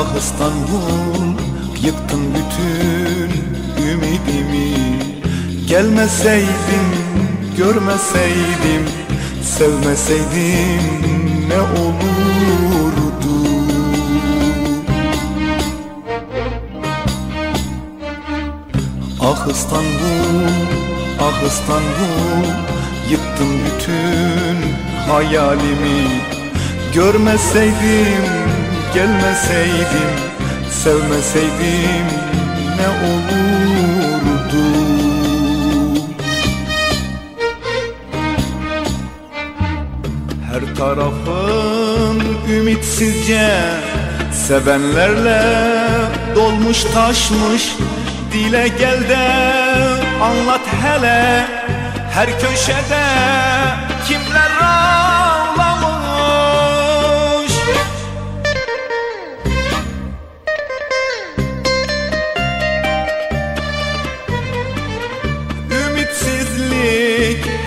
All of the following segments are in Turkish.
Ah İstanbul Yıktın bütün ümidimi. Gelmeseydim, görmeseydim Sevmeseydim ne olurdu? Ah İstanbul, ah İstanbul Yıktın bütün hayalimi. Görmeseydim, gelmeseydim Sevmeseydim ne olurdu? Her tarafın ümitsizce Sevenlerle dolmuş taşmış Dile gel de anlat hele Her köşede kimler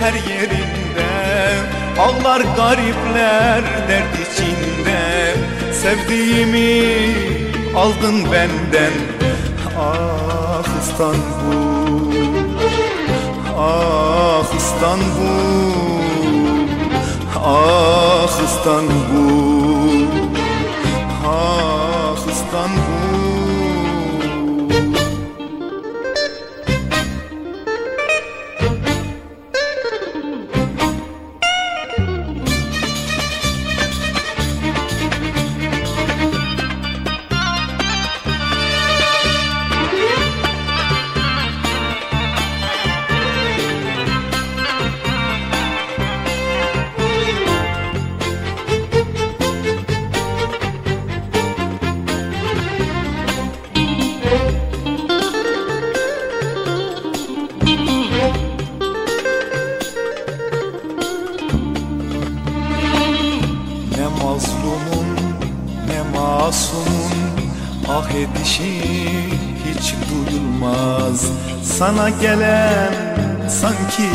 her yerinde. Ağlar garipler dert içinde. Sevdiğimi aldın benden. Ah İstanbul Ah İstanbul Ah İstanbul Ah edişi hiç duyulmaz. Sana gelen sanki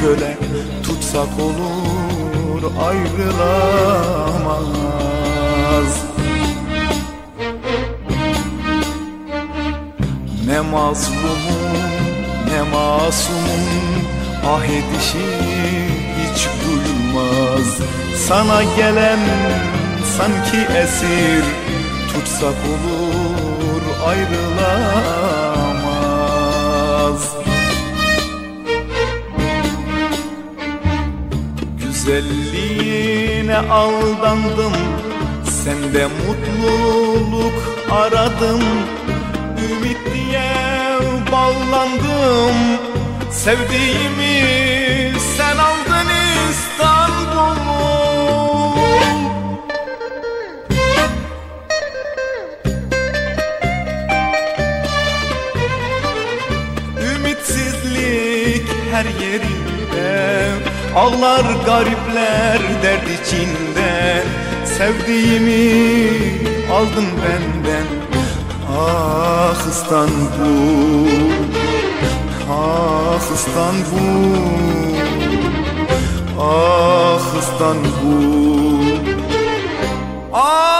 köle Tutsak olur ayrılamaz. Ne mazlumun ne masumun Ah edişi hiç duyulmaz. Sana gelen sanki esir Tutsak olur ayrılamaz. Güzelliğine aldandım Sende mutluluk aradım Ümit diye bağlandım Sevdiğimi her yerinde. Ağlar garipler dert içinde. Sevdiğimi aldın benden. Ah İstanbul Ah İstanbul Ah İstanbul. Ah!